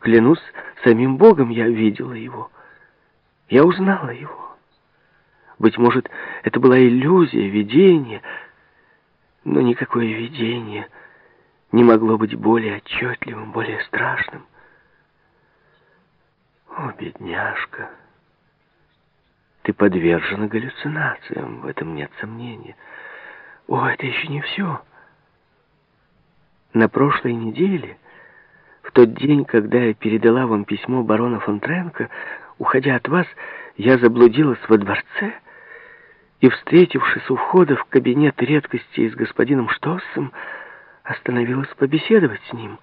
Клянусь самим Богом, я видела его. Я узнала его. Быть может, это была иллюзия, видение, но никакое видение не могло быть более отчетливым, более страшным. О, бедняжка, ты подвержена галлюцинациям, в этом нет сомнения. О, это еще не все. На прошлой неделе, в тот день, когда я передала вам письмо барона фон Тренко, уходя от вас, я заблудилась во дворце и, встретившись у входа в кабинет редкости с господином Штоссом, остановилась побеседовать с ним.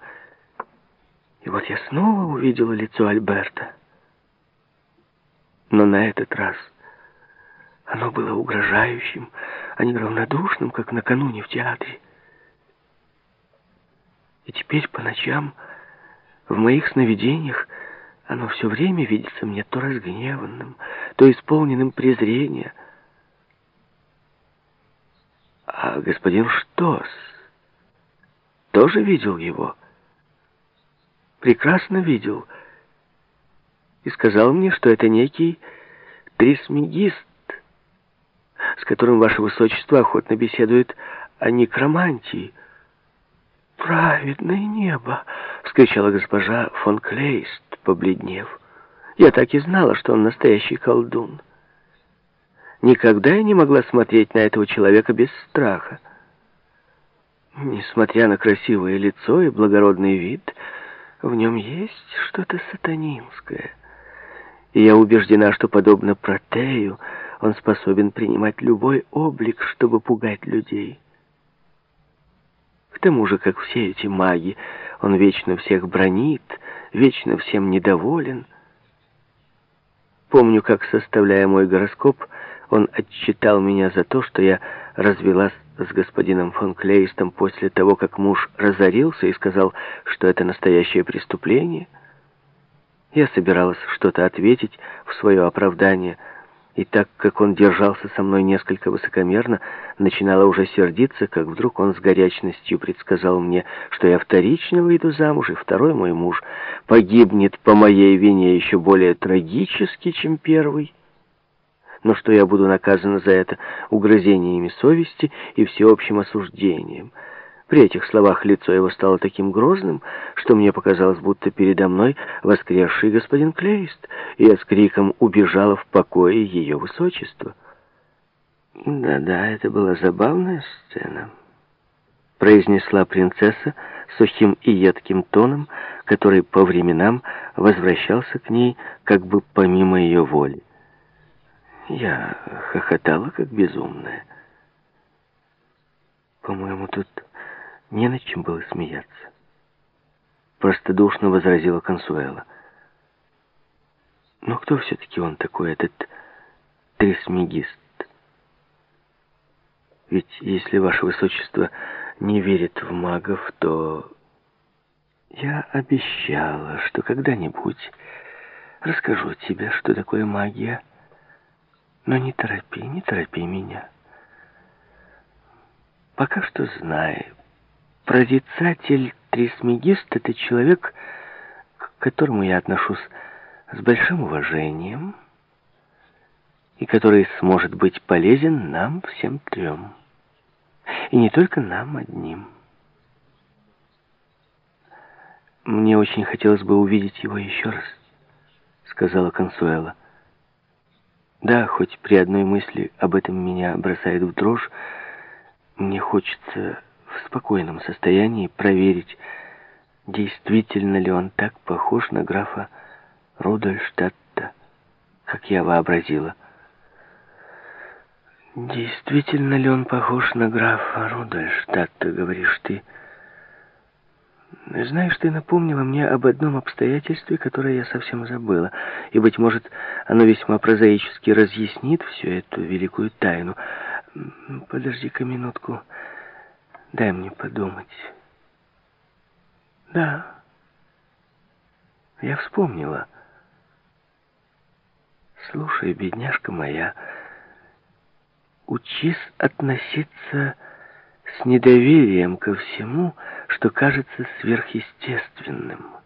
И вот я снова увидела лицо Альберта. Но на этот раз оно было угрожающим, а не равнодушным, как накануне в театре. И теперь по ночам в моих сновидениях оно все время видится мне то разгневанным, то исполненным презрения. А господин Штос тоже видел его? Прекрасно видел. И сказал мне, что это некий трисмегист, с которым ваше высочество охотно беседует о некромантии. «Праведное небо!» — вскричала госпожа фон Клейст, побледнев. «Я так и знала, что он настоящий колдун. Никогда я не могла смотреть на этого человека без страха. Несмотря на красивое лицо и благородный вид, в нем есть что-то сатанинское. И я убеждена, что, подобно Протею, он способен принимать любой облик, чтобы пугать людей». К тому же, как все эти маги, он вечно всех бронит, вечно всем недоволен. Помню, как, составляя мой гороскоп, он отчитал меня за то, что я развелась с господином фон Клейстом после того, как муж разорился и сказал, что это настоящее преступление. Я собиралась что-то ответить в свое оправдание, и так как он держался со мной несколько высокомерно, начинала уже сердиться, как вдруг он с горячностью предсказал мне, что я вторично выйду замуж, и второй мой муж погибнет по моей вине еще более трагически, чем первый но что я буду наказана за это угрызениями совести и всеобщим осуждением. При этих словах лицо его стало таким грозным, что мне показалось, будто передо мной воскресший господин Клейст, и я с криком убежала в покое ее высочества. «Да-да, это была забавная сцена», — произнесла принцесса сухим и едким тоном, который по временам возвращался к ней как бы помимо ее воли. Я хохотала, как безумная. По-моему, тут не над чем было смеяться. Простодушно возразила Консуэла. Но кто все-таки он такой, этот трисмегист? Ведь если ваше высочество не верит в магов, то я обещала, что когда-нибудь расскажу тебе, что такое магия. Но не торопи, не торопи меня. Пока что знай, прорицатель Трисмегист — это человек, к которому я отношусь с большим уважением и который сможет быть полезен нам всем трем. И не только нам одним. «Мне очень хотелось бы увидеть его еще раз», — сказала Консуэла. Да, хоть при одной мысли об этом меня бросает в дрожь, мне хочется в спокойном состоянии проверить, действительно ли он так похож на графа Рудольштадта, как я вообразила. Действительно ли он похож на графа Рудольштадта, говоришь ты? Знаешь, ты напомнила мне об одном обстоятельстве, которое я совсем забыла, и, быть может, оно весьма прозаически разъяснит всю эту великую тайну. Подожди-ка минутку, дай мне подумать. Да, я вспомнила. Слушай, бедняжка моя, учись относиться с недоверием ко всему, что кажется сверхъестественным.